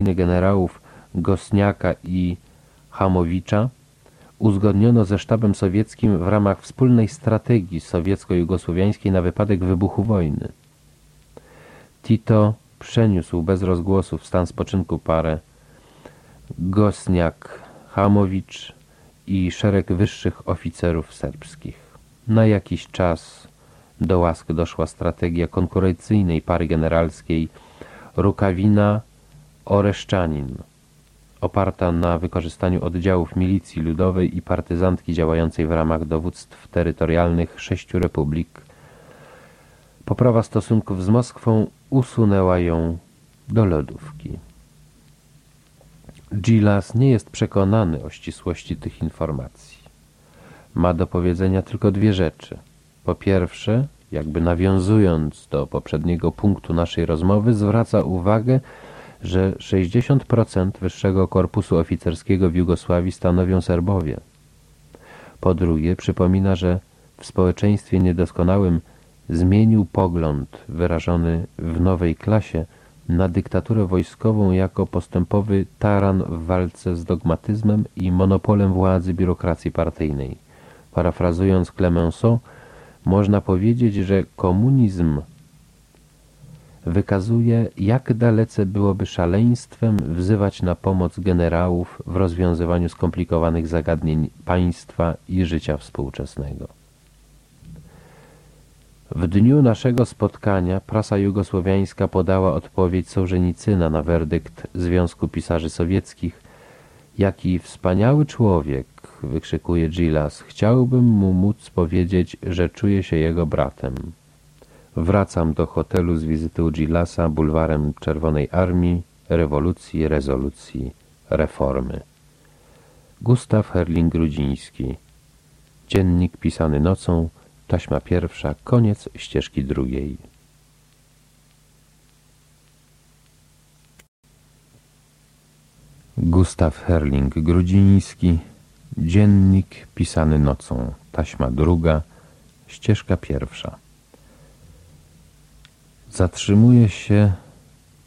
generałów Gosniaka i Hamowicza uzgodniono ze sztabem sowieckim w ramach wspólnej strategii sowiecko-jugosłowiańskiej na wypadek wybuchu wojny. Tito przeniósł bez rozgłosu w stan spoczynku parę Gosniak, Hamowicz i szereg wyższych oficerów serbskich. Na jakiś czas do łask doszła strategia konkurencyjnej pary generalskiej Rukawina-Oreszczanin, oparta na wykorzystaniu oddziałów milicji ludowej i partyzantki działającej w ramach dowództw terytorialnych sześciu republik. Poprawa stosunków z Moskwą usunęła ją do lodówki. Gilas nie jest przekonany o ścisłości tych informacji. Ma do powiedzenia tylko dwie rzeczy. Po pierwsze, jakby nawiązując do poprzedniego punktu naszej rozmowy, zwraca uwagę, że 60% wyższego korpusu oficerskiego w Jugosławii stanowią Serbowie. Po drugie, przypomina, że w społeczeństwie niedoskonałym zmienił pogląd wyrażony w nowej klasie na dyktaturę wojskową jako postępowy taran w walce z dogmatyzmem i monopolem władzy biurokracji partyjnej. Parafrazując Clemenceau, można powiedzieć, że komunizm wykazuje, jak dalece byłoby szaleństwem wzywać na pomoc generałów w rozwiązywaniu skomplikowanych zagadnień państwa i życia współczesnego. W dniu naszego spotkania prasa jugosłowiańska podała odpowiedź Sołżenicyna na werdykt Związku Pisarzy Sowieckich. Jaki wspaniały człowiek, wykrzykuje Gilas, chciałbym mu móc powiedzieć, że czuję się jego bratem. Wracam do hotelu z wizyty u Gilasa bulwarem Czerwonej Armii, rewolucji, rezolucji, reformy. Gustaw Herling-Grudziński Dziennik pisany nocą Taśma pierwsza, koniec ścieżki drugiej. Gustaw Herling-Grudziński Dziennik pisany nocą. Taśma druga, ścieżka pierwsza. Zatrzymuję się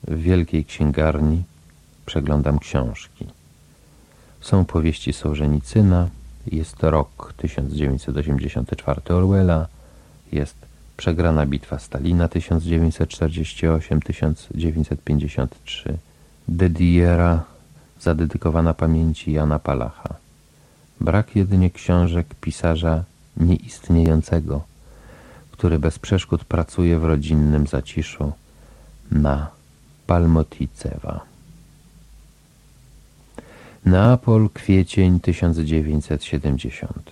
w wielkiej księgarni, przeglądam książki. Są powieści Sołżenicyna, jest rok 1984 Orwella, jest Przegrana bitwa Stalina 1948-1953, Dediera zadedykowana pamięci Jana Palacha. Brak jedynie książek pisarza nieistniejącego, który bez przeszkód pracuje w rodzinnym zaciszu na Palmoticewa. Neapol, kwiecień 1970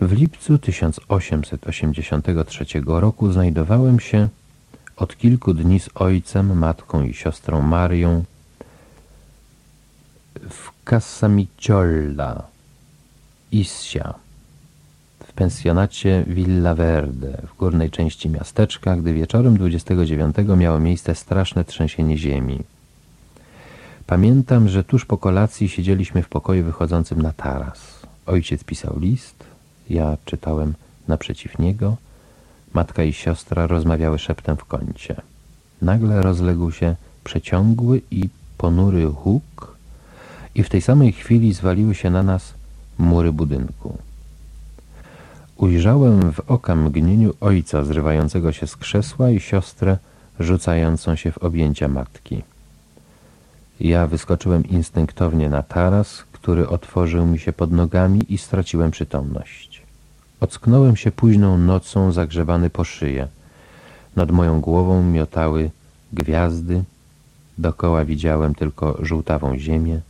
W lipcu 1883 roku znajdowałem się od kilku dni z ojcem, matką i siostrą Marią w Cassamiciolla, Issia, w pensjonacie Villa Verde w górnej części miasteczka, gdy wieczorem 29 miało miejsce straszne trzęsienie ziemi. Pamiętam, że tuż po kolacji siedzieliśmy w pokoju wychodzącym na taras. Ojciec pisał list, ja czytałem naprzeciw niego, matka i siostra rozmawiały szeptem w kącie. Nagle rozległ się przeciągły i ponury huk i w tej samej chwili zwaliły się na nas mury budynku. Ujrzałem w oka mgnieniu ojca zrywającego się z krzesła i siostrę rzucającą się w objęcia matki. Ja wyskoczyłem instynktownie na taras, który otworzył mi się pod nogami i straciłem przytomność. Ocknąłem się późną nocą zagrzebany po szyję. Nad moją głową miotały gwiazdy, dokoła widziałem tylko żółtawą ziemię.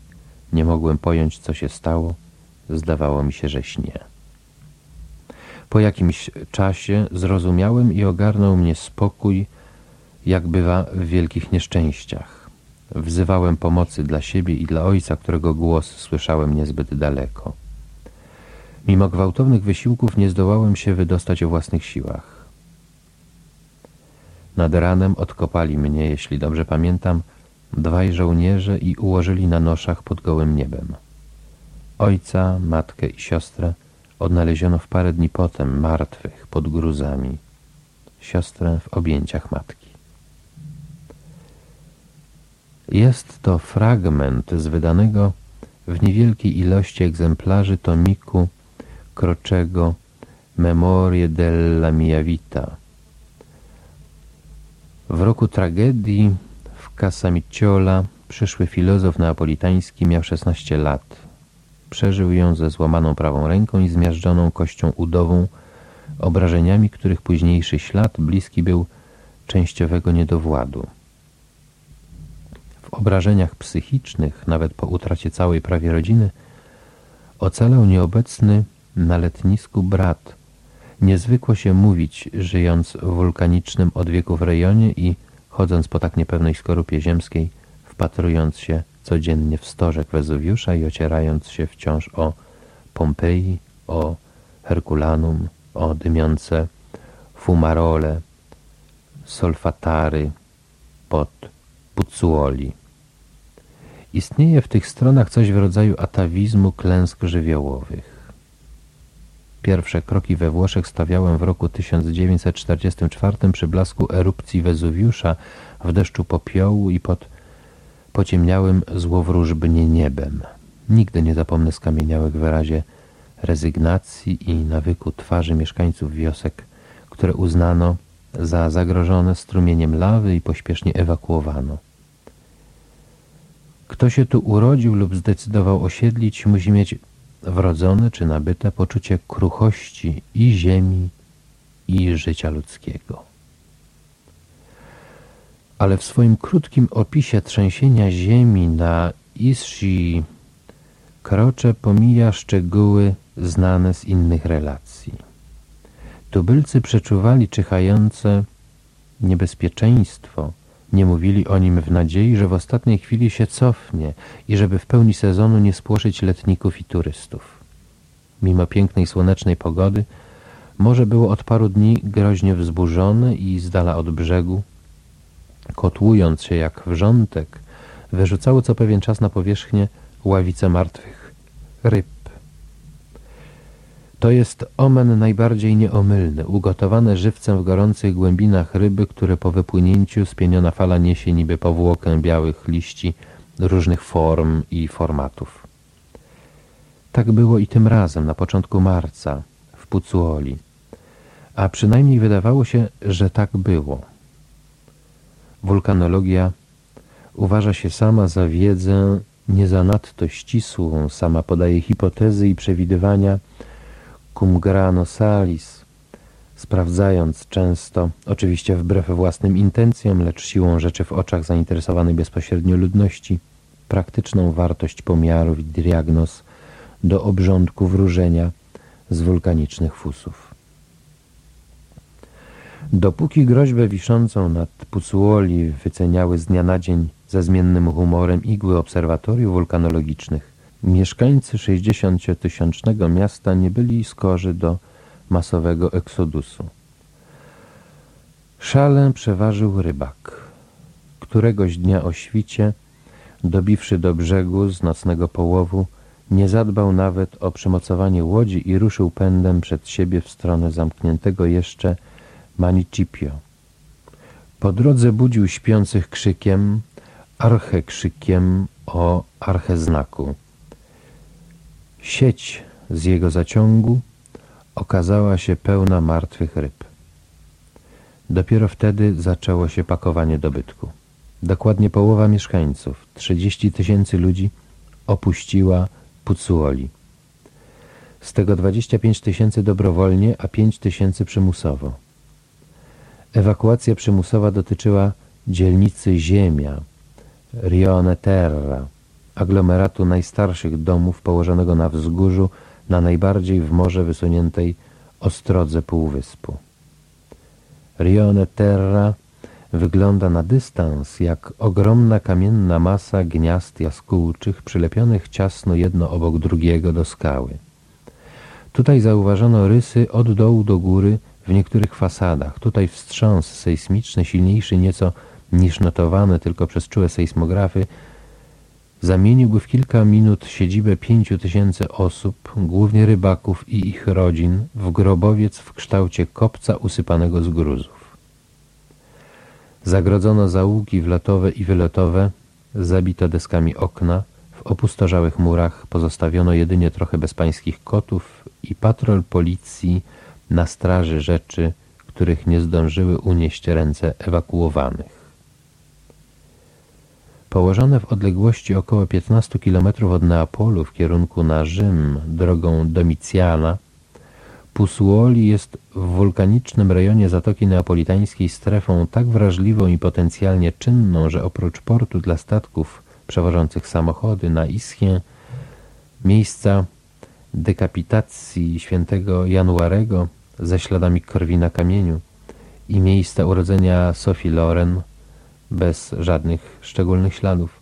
Nie mogłem pojąć, co się stało. Zdawało mi się, że śnie. Po jakimś czasie zrozumiałem i ogarnął mnie spokój, jak bywa w wielkich nieszczęściach. Wzywałem pomocy dla siebie i dla ojca, którego głos słyszałem niezbyt daleko. Mimo gwałtownych wysiłków nie zdołałem się wydostać o własnych siłach. Nad ranem odkopali mnie, jeśli dobrze pamiętam, dwaj żołnierze i ułożyli na noszach pod gołym niebem. Ojca, matkę i siostrę odnaleziono w parę dni potem, martwych, pod gruzami. Siostrę w objęciach matki. Jest to fragment z wydanego w niewielkiej ilości egzemplarzy tomiku Kroczego Memorie della mia vita. W roku tragedii w Casamicciola przyszły filozof neapolitański miał 16 lat. Przeżył ją ze złamaną prawą ręką i zmiażdżoną kością udową, obrażeniami których późniejszy ślad bliski był częściowego niedowładu. W obrażeniach psychicznych, nawet po utracie całej prawie rodziny, ocalał nieobecny na letnisku brat. Niezwykło się mówić, żyjąc w wulkanicznym od wieków rejonie i chodząc po tak niepewnej skorupie ziemskiej, wpatrując się codziennie w stożek Wezuwiusza i ocierając się wciąż o Pompeji, o Herkulanum, o dymiące fumarole, solfatary pod Puczuoli. Istnieje w tych stronach coś w rodzaju atawizmu klęsk żywiołowych. Pierwsze kroki we Włoszech stawiałem w roku 1944 przy blasku erupcji Wezuwiusza w deszczu popiołu i pod pociemniałym złowróżbnie niebem. Nigdy nie zapomnę skamieniałych wyrazie rezygnacji i nawyku twarzy mieszkańców wiosek, które uznano za zagrożone strumieniem lawy i pośpiesznie ewakuowano. Kto się tu urodził lub zdecydował osiedlić, musi mieć wrodzone czy nabyte poczucie kruchości i ziemi, i życia ludzkiego. Ale w swoim krótkim opisie trzęsienia ziemi na Isshi Krocze pomija szczegóły znane z innych relacji. Tubylcy przeczuwali czyhające niebezpieczeństwo, nie mówili o nim w nadziei, że w ostatniej chwili się cofnie i żeby w pełni sezonu nie spłoszyć letników i turystów. Mimo pięknej słonecznej pogody, morze było od paru dni groźnie wzburzone i z dala od brzegu, kotłując się jak wrzątek, wyrzucało co pewien czas na powierzchnię ławice martwych ryb. To jest omen najbardziej nieomylny, ugotowane żywcem w gorących głębinach ryby, które po wypłynięciu spieniona fala niesie niby powłokę białych liści różnych form i formatów. Tak było i tym razem, na początku marca, w Pucuoli. A przynajmniej wydawało się, że tak było. Wulkanologia uważa się sama za wiedzę nie zanadto ścisłą, sama podaje hipotezy i przewidywania, cum grano salis, sprawdzając często, oczywiście wbrew własnym intencjom, lecz siłą rzeczy w oczach zainteresowanej bezpośrednio ludności, praktyczną wartość pomiarów i diagnoz do obrządku wróżenia z wulkanicznych fusów. Dopóki groźbę wiszącą nad Pucuoli wyceniały z dnia na dzień ze zmiennym humorem igły obserwatoriów wulkanologicznych, Mieszkańcy 60-tysięcznego miasta nie byli skorzy do masowego eksodusu. Szalę przeważył rybak. Któregoś dnia o świcie, dobiwszy do brzegu z nocnego połowu, nie zadbał nawet o przymocowanie łodzi i ruszył pędem przed siebie w stronę zamkniętego jeszcze Manicipio. Po drodze budził śpiących krzykiem, archekrzykiem o archeznaku. Sieć z jego zaciągu okazała się pełna martwych ryb. Dopiero wtedy zaczęło się pakowanie dobytku. Dokładnie połowa mieszkańców, 30 tysięcy ludzi, opuściła Pucuoli. Z tego 25 tysięcy dobrowolnie, a 5 tysięcy przymusowo. Ewakuacja przymusowa dotyczyła dzielnicy Ziemia, Rione Terra, aglomeratu najstarszych domów położonego na wzgórzu na najbardziej w morze wysuniętej ostrodze półwyspu. Rione Terra wygląda na dystans jak ogromna kamienna masa gniazd jaskółczych przylepionych ciasno jedno obok drugiego do skały. Tutaj zauważono rysy od dołu do góry w niektórych fasadach. Tutaj wstrząs sejsmiczny, silniejszy nieco niż notowane tylko przez czułe sejsmografy, zamieniłby w kilka minut siedzibę pięciu tysięcy osób, głównie rybaków i ich rodzin, w grobowiec w kształcie kopca usypanego z gruzów. Zagrodzono załuki wlotowe i wylotowe zabito deskami okna, w opustorzałych murach pozostawiono jedynie trochę bezpańskich kotów i patrol policji na straży rzeczy, których nie zdążyły unieść ręce ewakuowanych. Położone w odległości około 15 km od Neapolu w kierunku na Rzym drogą Domicjana, Pusuoli jest w wulkanicznym rejonie Zatoki Neapolitańskiej strefą tak wrażliwą i potencjalnie czynną, że oprócz portu dla statków przewożących samochody na Ischię, miejsca dekapitacji świętego Januarego ze śladami krwi na kamieniu i miejsca urodzenia Sophie Loren bez żadnych szczególnych śladów.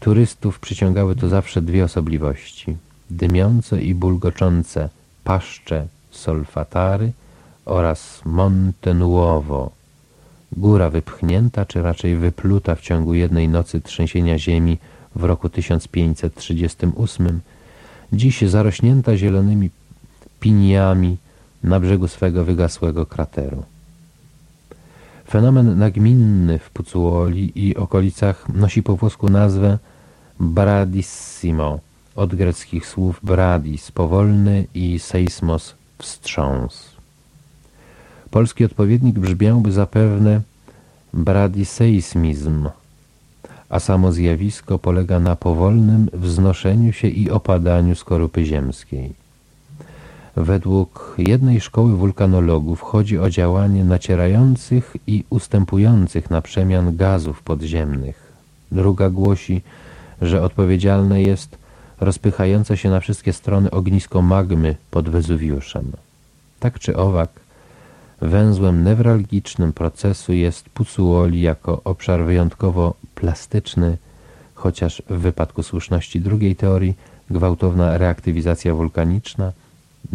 Turystów przyciągały tu zawsze dwie osobliwości. Dymiące i bulgoczące paszcze Solfatary oraz Monte Nuovo, góra wypchnięta czy raczej wypluta w ciągu jednej nocy trzęsienia ziemi w roku 1538, dziś zarośnięta zielonymi piniami na brzegu swego wygasłego krateru. Fenomen nagminny w Pucuoli i okolicach nosi po włosku nazwę bradissimo, od greckich słów bradis, powolny i seismos, wstrząs. Polski odpowiednik brzmiałby zapewne bradiseismizm, a samo zjawisko polega na powolnym wznoszeniu się i opadaniu skorupy ziemskiej. Według jednej szkoły wulkanologów chodzi o działanie nacierających i ustępujących na przemian gazów podziemnych. Druga głosi, że odpowiedzialne jest rozpychające się na wszystkie strony ognisko magmy pod Wezuwiuszem. Tak czy owak, węzłem newralgicznym procesu jest Pucuoli jako obszar wyjątkowo plastyczny, chociaż w wypadku słuszności drugiej teorii gwałtowna reaktywizacja wulkaniczna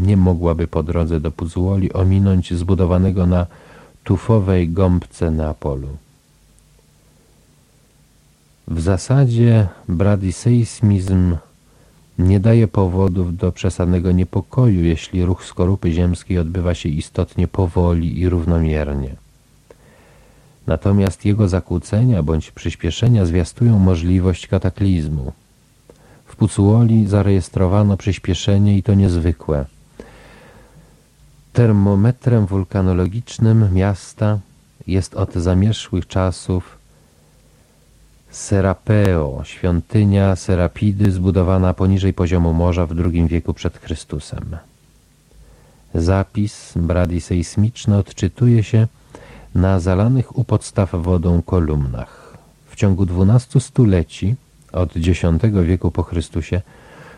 nie mogłaby po drodze do Pucuoli ominąć zbudowanego na tufowej gąbce Neapolu. W zasadzie bradyseismizm nie daje powodów do przesadnego niepokoju, jeśli ruch skorupy ziemskiej odbywa się istotnie powoli i równomiernie. Natomiast jego zakłócenia bądź przyspieszenia zwiastują możliwość kataklizmu. W Pucuoli zarejestrowano przyspieszenie i to niezwykłe. Termometrem wulkanologicznym miasta jest od zamierzchłych czasów Serapeo, świątynia Serapidy zbudowana poniżej poziomu morza w II wieku przed Chrystusem. Zapis brady sejsmiczny odczytuje się na zalanych u podstaw wodą kolumnach. W ciągu dwunastu stuleci, od X wieku po Chrystusie,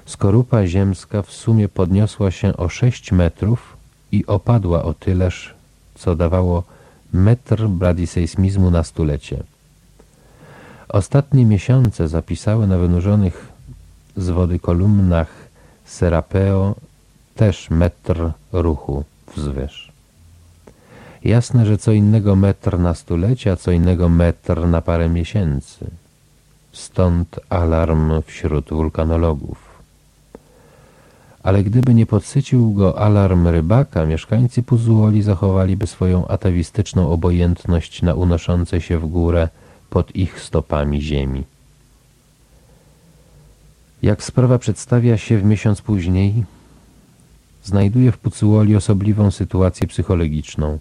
skorupa ziemska w sumie podniosła się o sześć metrów i opadła o tyleż, co dawało metr bradysejsmizmu na stulecie. Ostatnie miesiące zapisały na wynurzonych z wody kolumnach Serapeo też metr ruchu wzwyż. Jasne, że co innego metr na stulecie, a co innego metr na parę miesięcy. Stąd alarm wśród wulkanologów. Ale gdyby nie podsycił go alarm rybaka, mieszkańcy Puzuoli zachowaliby swoją atawistyczną obojętność na unoszące się w górę pod ich stopami ziemi. Jak sprawa przedstawia się w miesiąc później, znajduje w Pucuoli osobliwą sytuację psychologiczną,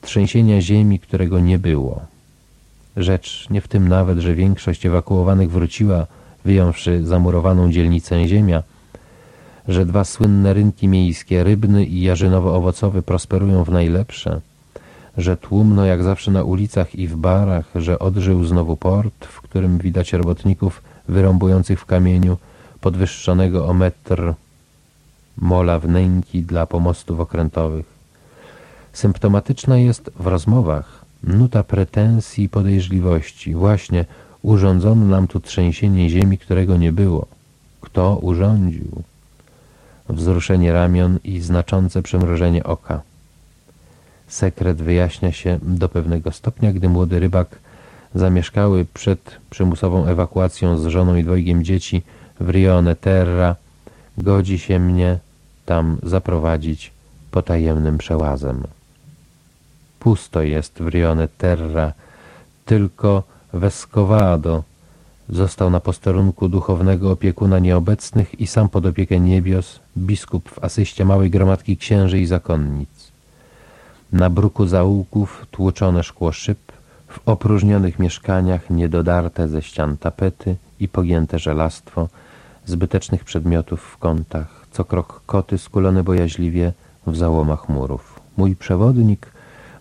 trzęsienia ziemi, którego nie było. Rzecz nie w tym nawet, że większość ewakuowanych wróciła, wyjąwszy zamurowaną dzielnicę ziemia, że dwa słynne rynki miejskie, rybny i jarzynowo-owocowy prosperują w najlepsze – że tłumno jak zawsze na ulicach i w barach, że odżył znowu port, w którym widać robotników wyrąbujących w kamieniu podwyższonego o metr mola wnęki dla pomostów okrętowych. Symptomatyczna jest w rozmowach nuta pretensji i podejrzliwości. Właśnie urządzono nam tu trzęsienie ziemi, którego nie było. Kto urządził? Wzruszenie ramion i znaczące przymrużenie oka. Sekret wyjaśnia się do pewnego stopnia, gdy młody rybak zamieszkały przed przymusową ewakuacją z żoną i dwojgiem dzieci w Rione Terra, godzi się mnie tam zaprowadzić potajemnym przełazem. Pusto jest w Rione Terra, tylko Vescovado Został na posterunku duchownego opiekuna nieobecnych i sam pod opiekę niebios, biskup w asyście małej gromadki księży i zakonnic. Na bruku zaułków tłuczone szkło szyb, w opróżnionych mieszkaniach niedodarte ze ścian tapety i pogięte żelastwo, zbytecznych przedmiotów w kątach, co krok koty skulone bojaźliwie w załomach murów. Mój przewodnik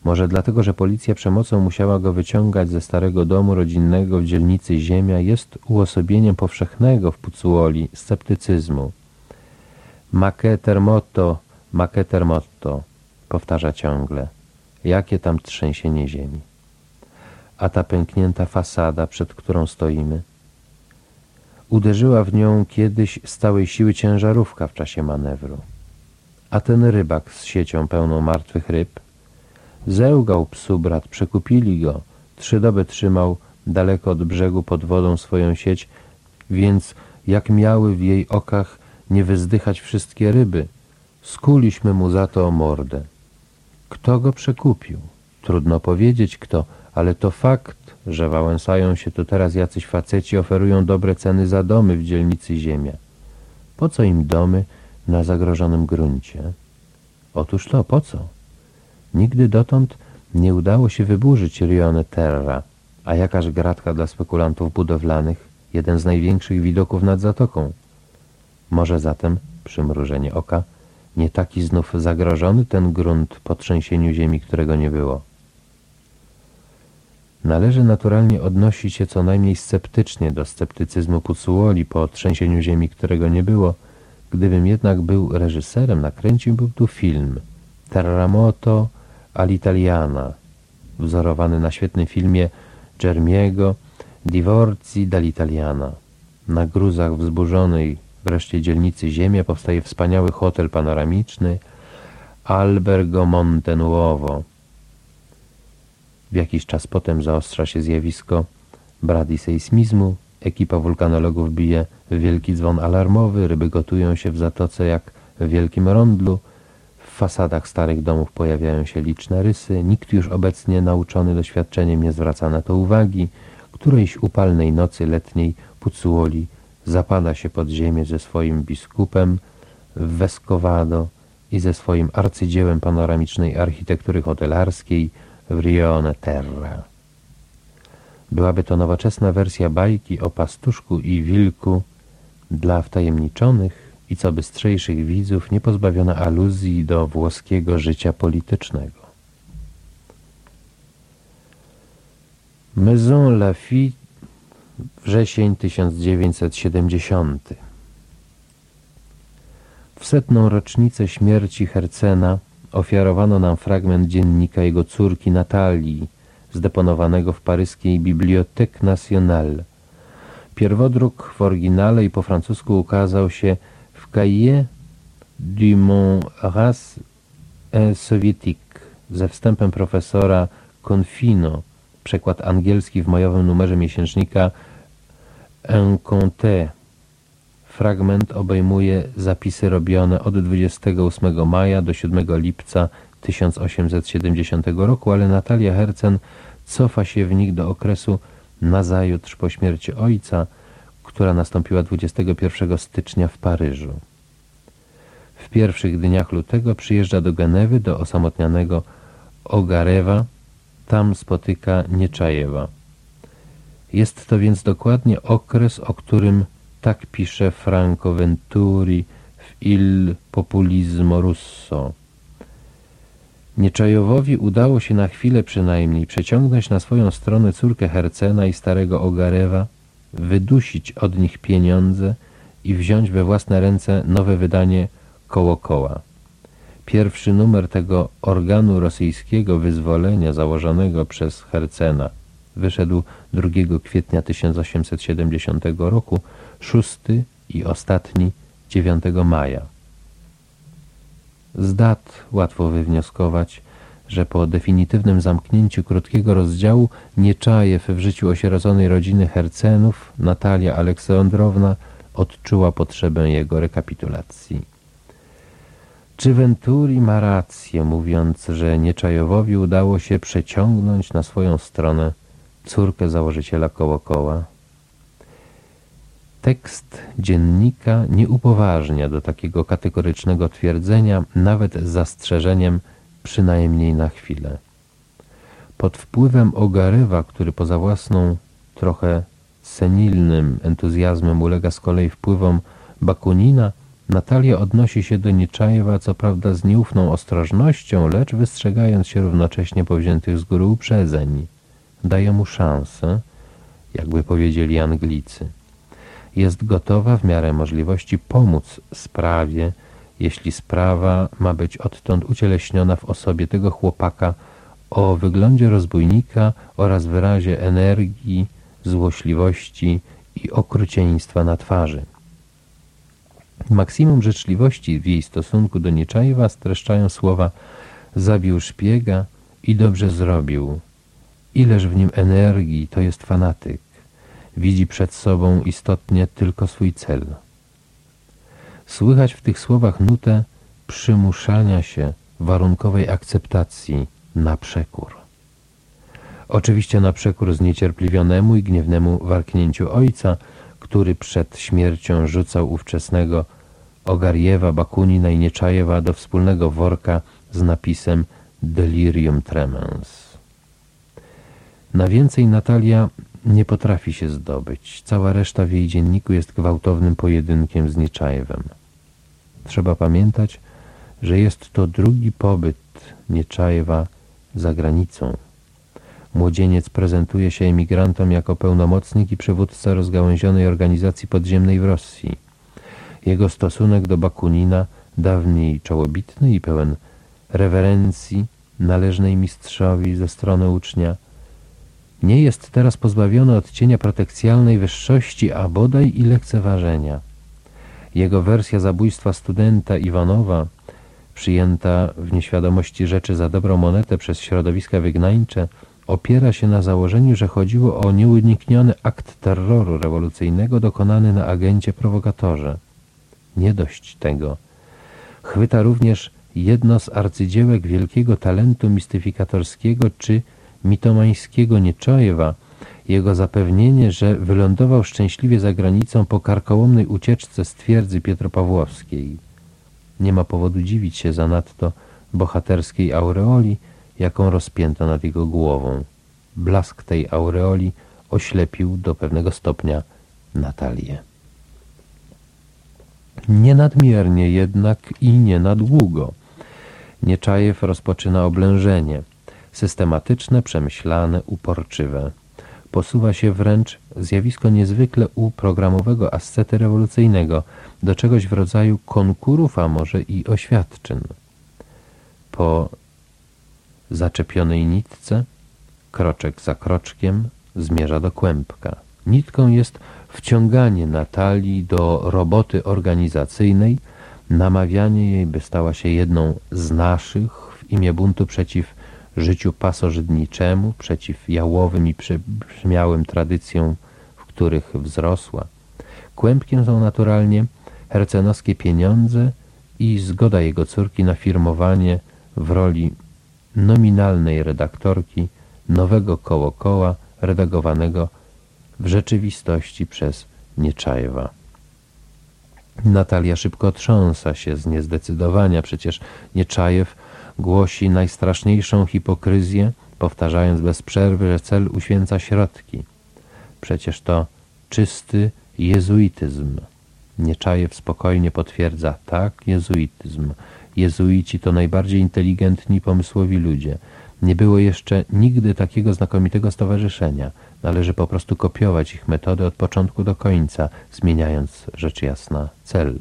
może dlatego, że policja przemocą musiała go wyciągać ze starego domu rodzinnego w dzielnicy Ziemia, jest uosobieniem powszechnego w Pucuoli sceptycyzmu. Maketer motto, maketer motto, powtarza ciągle. Jakie tam trzęsienie ziemi. A ta pęknięta fasada, przed którą stoimy, uderzyła w nią kiedyś z całej siły ciężarówka w czasie manewru. A ten rybak z siecią pełną martwych ryb, Zełgał psu brat, przekupili go. Trzy doby trzymał daleko od brzegu pod wodą swoją sieć, więc jak miały w jej okach nie wyzdychać wszystkie ryby, skuliśmy mu za to mordę. Kto go przekupił? Trudno powiedzieć kto, ale to fakt, że wałęsają się tu teraz jacyś faceci, oferują dobre ceny za domy w dzielnicy Ziemia. Po co im domy na zagrożonym gruncie? Otóż to, po co? Nigdy dotąd nie udało się wyburzyć Rione Terra, a jakaż gratka dla spekulantów budowlanych, jeden z największych widoków nad zatoką. Może zatem, przymrużenie oka, nie taki znów zagrożony ten grunt po trzęsieniu ziemi, którego nie było. Należy naturalnie odnosić się co najmniej sceptycznie do sceptycyzmu Pucuoli po trzęsieniu ziemi, którego nie było. Gdybym jednak był reżyserem, nakręciłbym tu film Terramoto all'italiana, wzorowany na świetnym filmie Germiego Divorzi dall'Italiana. Na gruzach wzburzonej wreszcie dzielnicy Ziemia powstaje wspaniały hotel panoramiczny Albergo Monte Nuovo. W jakiś czas potem zaostrza się zjawisko bradisejsmizmu, ekipa wulkanologów bije wielki dzwon alarmowy, ryby gotują się w zatoce jak w wielkim rondlu, w fasadach starych domów pojawiają się liczne rysy, nikt już obecnie nauczony doświadczeniem nie zwraca na to uwagi. Którejś upalnej nocy letniej Pucuoli zapada się pod ziemię ze swoim biskupem w Vescovado i ze swoim arcydziełem panoramicznej architektury hotelarskiej w Rione Terra. Byłaby to nowoczesna wersja bajki o pastuszku i wilku dla wtajemniczonych, i co bystrzejszych widzów nie pozbawiona aluzji do włoskiego życia politycznego. Maison Lafitte, wrzesień 1970 W setną rocznicę śmierci Hercena ofiarowano nam fragment dziennika jego córki Natalii, zdeponowanego w paryskiej Bibliothèque Nationale. Pierwodruk w oryginale i po francusku ukazał się Cahiers du Mont Ras Soviétique ze wstępem profesora Confino, przekład angielski w majowym numerze miesięcznika Un Conte. Fragment obejmuje zapisy robione od 28 maja do 7 lipca 1870 roku, ale Natalia Hercen cofa się w nich do okresu nazajutrz po śmierci ojca, która nastąpiła 21 stycznia w Paryżu. W pierwszych dniach lutego przyjeżdża do Genewy, do osamotnianego Ogarewa, tam spotyka Nieczajewa. Jest to więc dokładnie okres, o którym tak pisze Franco Venturi w Il Populismo Russo. Nieczajowowi udało się na chwilę przynajmniej przeciągnąć na swoją stronę córkę Hercena i starego Ogarewa, wydusić od nich pieniądze i wziąć we własne ręce nowe wydanie koło koła. Pierwszy numer tego organu rosyjskiego wyzwolenia założonego przez Hercena wyszedł 2 kwietnia 1870 roku, szósty i ostatni 9 maja. Z dat łatwo wywnioskować, że po definitywnym zamknięciu krótkiego rozdziału Nieczajew w życiu osieroconej rodziny Hercenów Natalia Aleksandrowna odczuła potrzebę jego rekapitulacji. Czy Venturi ma rację, mówiąc, że Nieczajowowi udało się przeciągnąć na swoją stronę córkę założyciela Kołokoła? Tekst dziennika nie upoważnia do takiego kategorycznego twierdzenia, nawet z zastrzeżeniem przynajmniej na chwilę. Pod wpływem Ogarewa, który poza własną, trochę senilnym entuzjazmem ulega z kolei wpływom Bakunina, Natalia odnosi się do Niczajewa co prawda z nieufną ostrożnością, lecz wystrzegając się równocześnie powziętych z góry uprzedzeń. Daje mu szansę, jakby powiedzieli Anglicy. Jest gotowa w miarę możliwości pomóc sprawie, jeśli sprawa ma być odtąd ucieleśniona w osobie tego chłopaka o wyglądzie rozbójnika oraz wyrazie energii, złośliwości i okrucieństwa na twarzy. Maksimum życzliwości w jej stosunku do Nieczajewa streszczają słowa zabił szpiega i dobrze zrobił. Ileż w nim energii, to jest fanatyk. Widzi przed sobą istotnie tylko swój cel. Słychać w tych słowach nutę przymuszania się warunkowej akceptacji na przekór. Oczywiście na przekór zniecierpliwionemu i gniewnemu warknięciu ojca, który przed śmiercią rzucał ówczesnego Ogariewa, Bakunina i Nieczajewa do wspólnego worka z napisem Delirium Tremens. Na więcej Natalia nie potrafi się zdobyć. Cała reszta w jej dzienniku jest gwałtownym pojedynkiem z Nieczajewem. Trzeba pamiętać, że jest to drugi pobyt Nieczajewa za granicą. Młodzieniec prezentuje się emigrantom jako pełnomocnik i przywódca rozgałęzionej organizacji podziemnej w Rosji. Jego stosunek do Bakunina, dawniej czołobitny i pełen rewerencji należnej mistrzowi ze strony ucznia, nie jest teraz pozbawiony odcienia protekcjalnej wyższości, a bodaj i lekceważenia. Jego wersja zabójstwa studenta Iwanowa, przyjęta w nieświadomości rzeczy za dobrą monetę przez środowiska wygnańcze, opiera się na założeniu, że chodziło o nieunikniony akt terroru rewolucyjnego dokonany na agencie prowokatorze. Nie dość tego. Chwyta również jedno z arcydziełek wielkiego talentu mistyfikatorskiego czy mitomańskiego Nieczojewa, jego zapewnienie, że wylądował szczęśliwie za granicą po karkołomnej ucieczce z twierdzy Pietropawłowskiej. Nie ma powodu dziwić się zanadto bohaterskiej aureoli, jaką rozpięto nad jego głową. Blask tej aureoli oślepił do pewnego stopnia Natalię. Nie nadmiernie jednak i nie na długo. Nieczajew rozpoczyna oblężenie. Systematyczne, przemyślane, uporczywe. Posuwa się wręcz zjawisko niezwykle u programowego ascety rewolucyjnego do czegoś w rodzaju konkurów, a może i oświadczyn. Po zaczepionej nitce, kroczek za kroczkiem, zmierza do kłębka. Nitką jest wciąganie Natalii do roboty organizacyjnej, namawianie jej, by stała się jedną z naszych w imię buntu przeciw życiu pasożytniczemu, przeciw jałowym i przebrzmiałym tradycjom, w których wzrosła. Kłębkiem są naturalnie hercenowskie pieniądze i zgoda jego córki na firmowanie w roli nominalnej redaktorki nowego kołokoła redagowanego w rzeczywistości przez Nieczajewa. Natalia szybko trząsa się z niezdecydowania, przecież Nieczajew głosi najstraszniejszą hipokryzję, powtarzając bez przerwy, że cel uświęca środki. Przecież to czysty jezuityzm. Nieczajew spokojnie potwierdza, tak, jezuityzm. Jezuici to najbardziej inteligentni, pomysłowi ludzie. Nie było jeszcze nigdy takiego znakomitego stowarzyszenia. Należy po prostu kopiować ich metody od początku do końca, zmieniając rzecz jasna cel.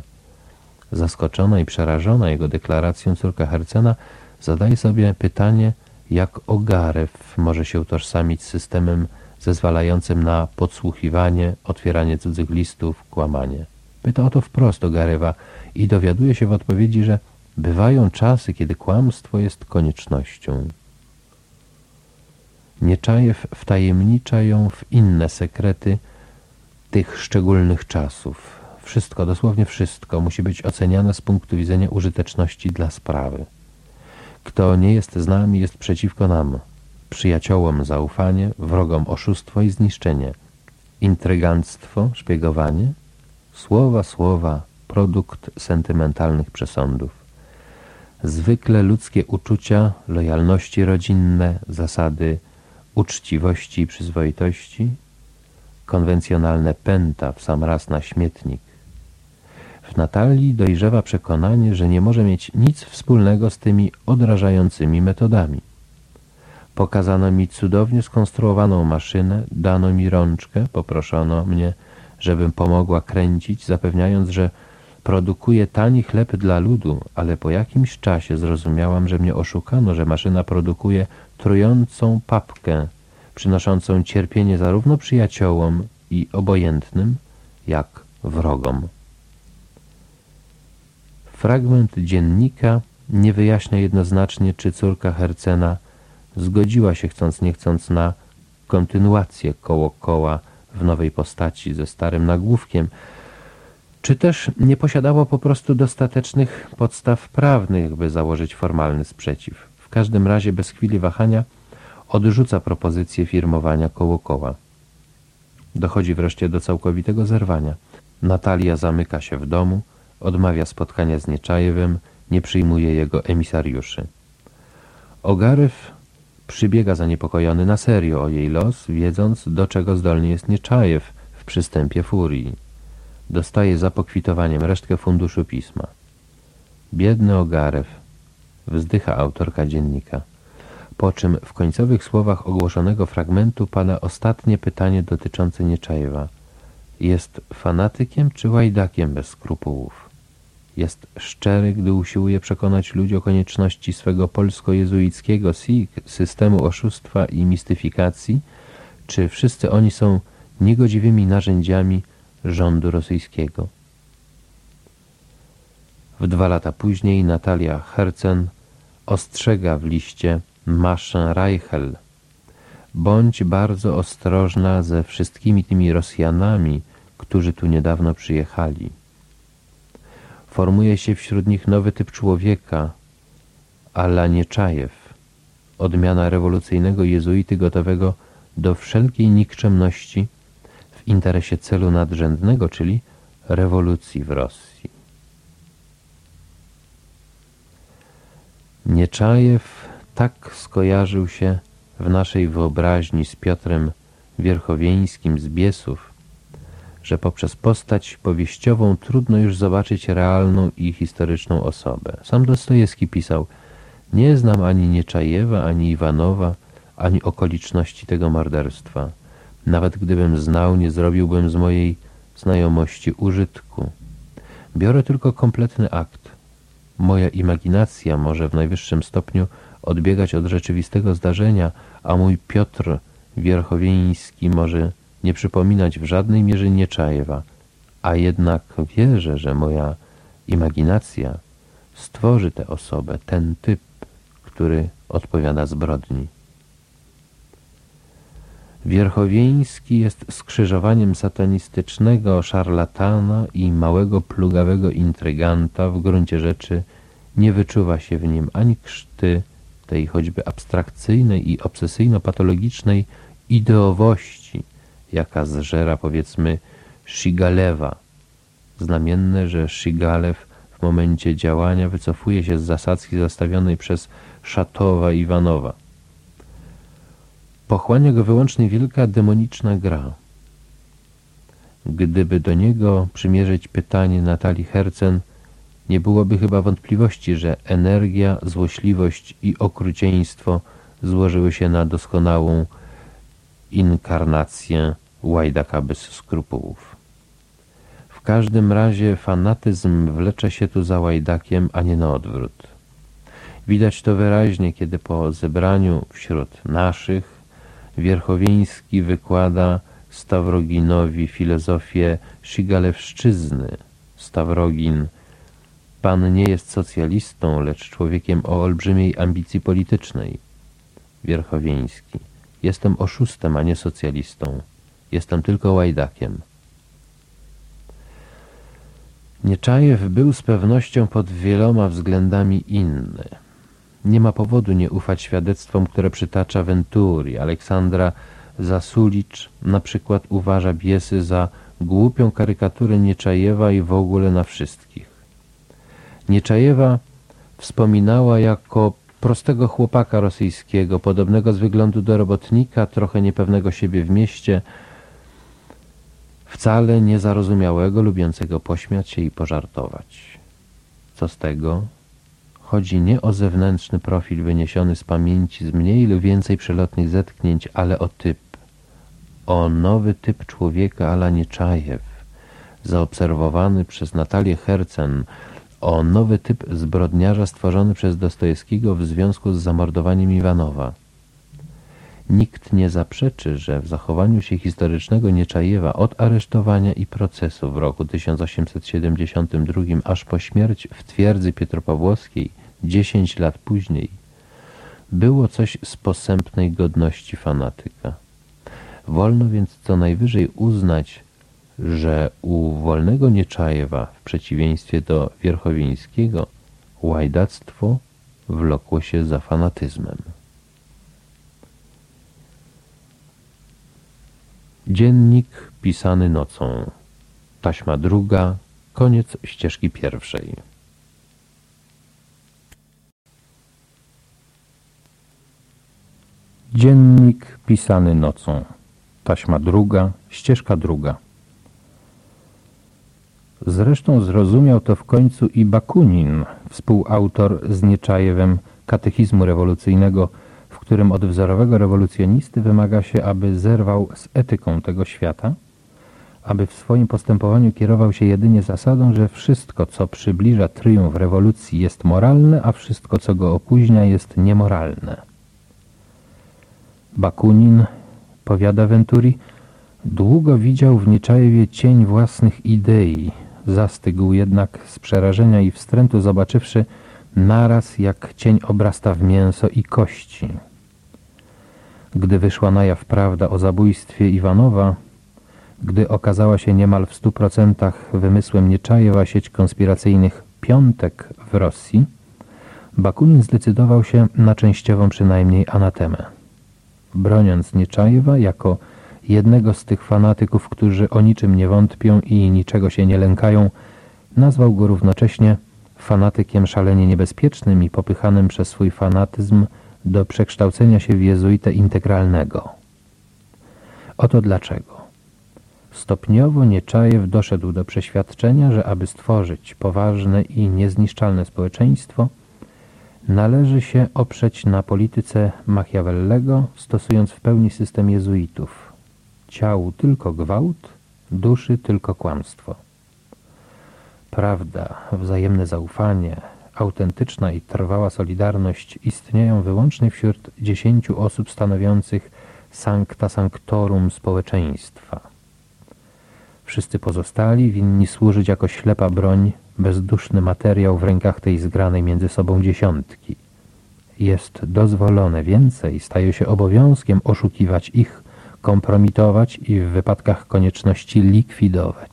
Zaskoczona i przerażona jego deklaracją córka Hercena zadaje sobie pytanie, jak Ogarew może się utożsamić z systemem zezwalającym na podsłuchiwanie, otwieranie cudzych listów, kłamanie. Pyta o to wprost Ogarewa i dowiaduje się w odpowiedzi, że bywają czasy, kiedy kłamstwo jest koniecznością. Nieczajew wtajemnicza ją w inne sekrety tych szczególnych czasów. Wszystko, dosłownie wszystko, musi być oceniane z punktu widzenia użyteczności dla sprawy. Kto nie jest z nami, jest przeciwko nam. Przyjaciołom zaufanie, wrogom oszustwo i zniszczenie. Intryganstwo, szpiegowanie, Słowa, słowa, produkt sentymentalnych przesądów. Zwykle ludzkie uczucia, lojalności rodzinne, zasady uczciwości i przyzwoitości, konwencjonalne pęta w sam raz na śmietnik. W Natalii dojrzewa przekonanie, że nie może mieć nic wspólnego z tymi odrażającymi metodami. Pokazano mi cudownie skonstruowaną maszynę, dano mi rączkę, poproszono mnie, żebym pomogła kręcić, zapewniając, że produkuje tani chleb dla ludu, ale po jakimś czasie zrozumiałam, że mnie oszukano, że maszyna produkuje trującą papkę, przynoszącą cierpienie zarówno przyjaciołom i obojętnym, jak wrogom. Fragment dziennika nie wyjaśnia jednoznacznie, czy córka Hercena zgodziła się chcąc nie chcąc na kontynuację koło koła w nowej postaci ze starym nagłówkiem, czy też nie posiadało po prostu dostatecznych podstaw prawnych, by założyć formalny sprzeciw. W każdym razie bez chwili wahania odrzuca propozycję firmowania koło koła. Dochodzi wreszcie do całkowitego zerwania. Natalia zamyka się w domu, odmawia spotkania z Nieczajewem, nie przyjmuje jego emisariuszy. Ogarew przybiega zaniepokojony na serio o jej los, wiedząc, do czego zdolny jest Nieczajew w przystępie furii. Dostaje za pokwitowaniem resztkę funduszu pisma. Biedny Ogarew, wzdycha autorka dziennika. Po czym w końcowych słowach ogłoszonego fragmentu pada ostatnie pytanie dotyczące Nieczajewa. Jest fanatykiem czy łajdakiem bez skrupułów? Jest szczery, gdy usiłuje przekonać ludzi o konieczności swego polsko-jezuickiego systemu oszustwa i mistyfikacji, czy wszyscy oni są niegodziwymi narzędziami rządu rosyjskiego. W dwa lata później Natalia Hercen ostrzega w liście Maszę Reichel Bądź bardzo ostrożna ze wszystkimi tymi Rosjanami, którzy tu niedawno przyjechali. Formuje się wśród nich nowy typ człowieka, Ala Nieczajew, odmiana rewolucyjnego jezuity gotowego do wszelkiej nikczemności w interesie celu nadrzędnego, czyli rewolucji w Rosji. Nieczajew tak skojarzył się w naszej wyobraźni z Piotrem Wierchowieńskim z Biesów, że poprzez postać powieściową trudno już zobaczyć realną i historyczną osobę. Sam Dostojewski pisał Nie znam ani Nieczajewa, ani Iwanowa, ani okoliczności tego morderstwa. Nawet gdybym znał, nie zrobiłbym z mojej znajomości użytku. Biorę tylko kompletny akt. Moja imaginacja może w najwyższym stopniu odbiegać od rzeczywistego zdarzenia, a mój Piotr Wierchowieński może nie przypominać w żadnej mierze Nieczajewa, a jednak wierzę, że moja imaginacja stworzy tę osobę, ten typ, który odpowiada zbrodni. Wierchowieński jest skrzyżowaniem satanistycznego szarlatana i małego plugawego intryganta, w gruncie rzeczy nie wyczuwa się w nim ani krzty tej choćby abstrakcyjnej i obsesyjno-patologicznej ideowości, jaka zżera powiedzmy Shigalewa. Znamienne, że Shigalew w momencie działania wycofuje się z zasadzki zastawionej przez Szatowa Iwanowa. Pochłania go wyłącznie wielka demoniczna gra. Gdyby do niego przymierzyć pytanie Natalii Hercen, nie byłoby chyba wątpliwości, że energia, złośliwość i okrucieństwo złożyły się na doskonałą inkarnację łajdaka bez skrupułów. W każdym razie fanatyzm wlecze się tu za łajdakiem, a nie na odwrót. Widać to wyraźnie, kiedy po zebraniu wśród naszych Wierchowieński wykłada Stawroginowi filozofię Szygalewszczyzny. Stawrogin Pan nie jest socjalistą, lecz człowiekiem o olbrzymiej ambicji politycznej. Wierchowieński. Jestem oszustem, a nie socjalistą. Jestem tylko łajdakiem. Nieczajew był z pewnością pod wieloma względami inny. Nie ma powodu nie ufać świadectwom, które przytacza Venturi. Aleksandra Zasulicz na przykład uważa Biesy za głupią karykaturę Nieczajewa i w ogóle na wszystkich. Nieczajewa wspominała jako prostego chłopaka rosyjskiego, podobnego z wyglądu do robotnika, trochę niepewnego siebie w mieście, wcale niezarozumiałego, lubiącego pośmiać się i pożartować. Co z tego? Chodzi nie o zewnętrzny profil wyniesiony z pamięci z mniej lub więcej przelotnych zetknięć, ale o typ. O nowy typ człowieka ala Nieczajew, zaobserwowany przez Natalię Hercen, o nowy typ zbrodniarza stworzony przez Dostojewskiego w związku z zamordowaniem Iwanowa. Nikt nie zaprzeczy, że w zachowaniu się historycznego Nieczajewa od aresztowania i procesu w roku 1872 aż po śmierć w twierdzy Pietropawłowskiej dziesięć lat później było coś z posępnej godności fanatyka. Wolno więc co najwyżej uznać, że u wolnego Nieczajewa w przeciwieństwie do Wierchowińskiego łajdactwo wlokło się za fanatyzmem. Dziennik pisany nocą. Taśma druga. Koniec ścieżki pierwszej. Dziennik pisany nocą. Taśma druga. Ścieżka druga. Zresztą zrozumiał to w końcu i Bakunin, współautor z Nieczajewem katechizmu rewolucyjnego, w którym od wzorowego rewolucjonisty wymaga się, aby zerwał z etyką tego świata, aby w swoim postępowaniu kierował się jedynie zasadą, że wszystko, co przybliża triumf rewolucji jest moralne, a wszystko, co go opóźnia jest niemoralne. Bakunin, powiada Venturi, długo widział w Nieczajewie cień własnych idei, Zastygł jednak z przerażenia i wstrętu, zobaczywszy naraz, jak cień obrasta w mięso i kości. Gdy wyszła na jaw prawda o zabójstwie Iwanowa, gdy okazała się niemal w stu procentach wymysłem Nieczajewa sieć konspiracyjnych piątek w Rosji, Bakunin zdecydował się na częściową przynajmniej anatemę. Broniąc Nieczajewa jako jednego z tych fanatyków, którzy o niczym nie wątpią i niczego się nie lękają, nazwał go równocześnie fanatykiem szalenie niebezpiecznym i popychanym przez swój fanatyzm do przekształcenia się w jezuitę integralnego. Oto dlaczego. Stopniowo Nieczajew doszedł do przeświadczenia, że aby stworzyć poważne i niezniszczalne społeczeństwo, należy się oprzeć na polityce Machiavellego, stosując w pełni system jezuitów, ciału tylko gwałt, duszy tylko kłamstwo. Prawda, wzajemne zaufanie, autentyczna i trwała solidarność istnieją wyłącznie wśród dziesięciu osób stanowiących sancta sanctorum społeczeństwa. Wszyscy pozostali winni służyć jako ślepa broń, bezduszny materiał w rękach tej zgranej między sobą dziesiątki. Jest dozwolone więcej, staje się obowiązkiem oszukiwać ich, kompromitować i w wypadkach konieczności likwidować.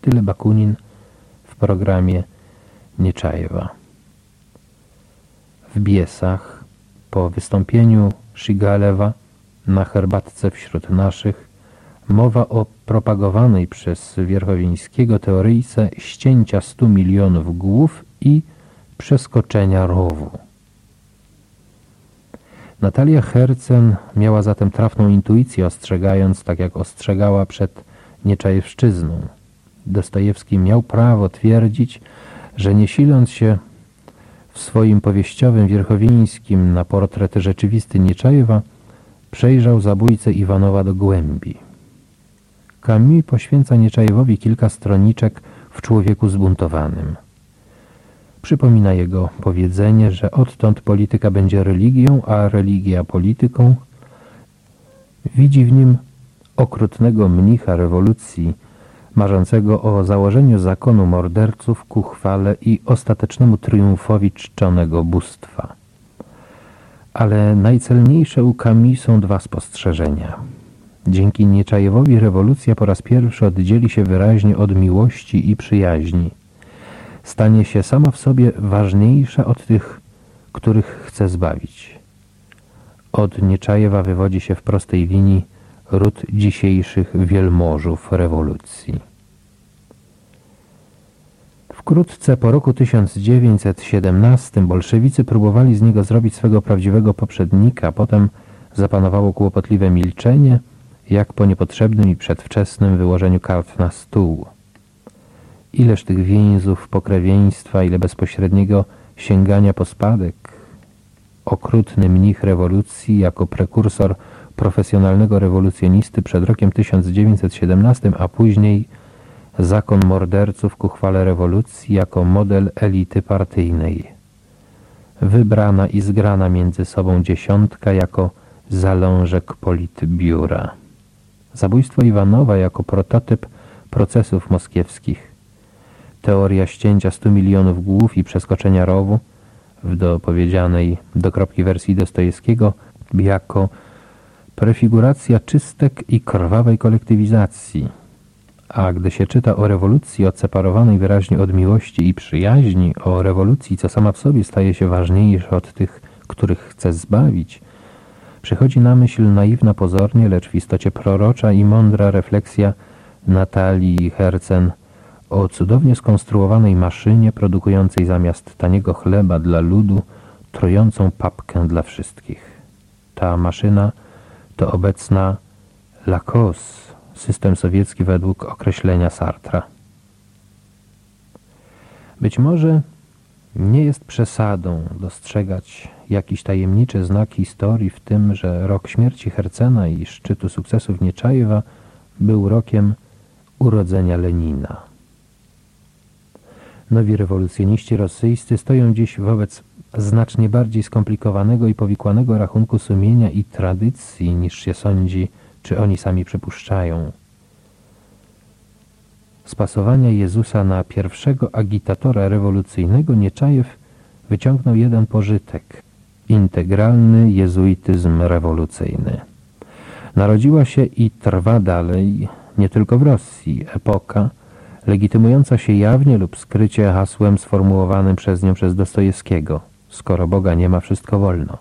Tyle Bakunin w programie Nieczajewa. W Biesach po wystąpieniu Szigalewa na herbatce wśród naszych mowa o propagowanej przez Wierchowińskiego teoryjce ścięcia stu milionów głów i przeskoczenia rowu. Natalia Hercen miała zatem trafną intuicję, ostrzegając, tak jak ostrzegała przed Nieczajewszczyzną. Dostojewski miał prawo twierdzić, że nie siląc się w swoim powieściowym Wierchowińskim na portret rzeczywisty Nieczajewa, przejrzał zabójcę Iwanowa do głębi. Camus poświęca Nieczajewowi kilka stroniczek w człowieku zbuntowanym. Przypomina jego powiedzenie, że odtąd polityka będzie religią, a religia polityką. Widzi w nim okrutnego mnicha rewolucji, marzącego o założeniu zakonu morderców ku chwale i ostatecznemu triumfowi czczonego bóstwa. Ale najcelniejsze u Kami są dwa spostrzeżenia. Dzięki Nieczajewowi rewolucja po raz pierwszy oddzieli się wyraźnie od miłości i przyjaźni stanie się sama w sobie ważniejsza od tych, których chce zbawić. Od Nieczajewa wywodzi się w prostej linii ród dzisiejszych wielmożów rewolucji. Wkrótce po roku 1917 bolszewicy próbowali z niego zrobić swego prawdziwego poprzednika, potem zapanowało kłopotliwe milczenie, jak po niepotrzebnym i przedwczesnym wyłożeniu kart na stół. Ileż tych więzów, pokrewieństwa, ile bezpośredniego sięgania po spadek. Okrutny mnich rewolucji jako prekursor profesjonalnego rewolucjonisty przed rokiem 1917, a później zakon morderców ku chwale rewolucji jako model elity partyjnej. Wybrana i zgrana między sobą dziesiątka jako zalążek politbiura. Zabójstwo Iwanowa jako prototyp procesów moskiewskich. Teoria ścięcia stu milionów głów i przeskoczenia rowu w dopowiedzianej do kropki wersji Dostojewskiego jako prefiguracja czystek i krwawej kolektywizacji a gdy się czyta o rewolucji odseparowanej wyraźnie od miłości i przyjaźni, o rewolucji, co sama w sobie staje się ważniejsza od tych, których chce zbawić, przychodzi na myśl naiwna pozornie, lecz w istocie prorocza i mądra refleksja Natalii Hercen o cudownie skonstruowanej maszynie produkującej zamiast taniego chleba dla ludu trojącą papkę dla wszystkich. Ta maszyna to obecna Lacoste, system sowiecki według określenia Sartra. Być może nie jest przesadą dostrzegać jakiś tajemniczy znak historii w tym, że rok śmierci Hercena i szczytu sukcesów Nieczajewa był rokiem urodzenia Lenina. Nowi rewolucjoniści rosyjscy stoją dziś wobec znacznie bardziej skomplikowanego i powikłanego rachunku sumienia i tradycji niż się sądzi czy oni sami przypuszczają. Spasowania Jezusa na pierwszego agitatora rewolucyjnego Nieczajew wyciągnął jeden pożytek – integralny jezuityzm rewolucyjny. Narodziła się i trwa dalej, nie tylko w Rosji, epoka legitymująca się jawnie lub skrycie hasłem sformułowanym przez nią przez Dostojewskiego – skoro Boga nie ma, wszystko wolno.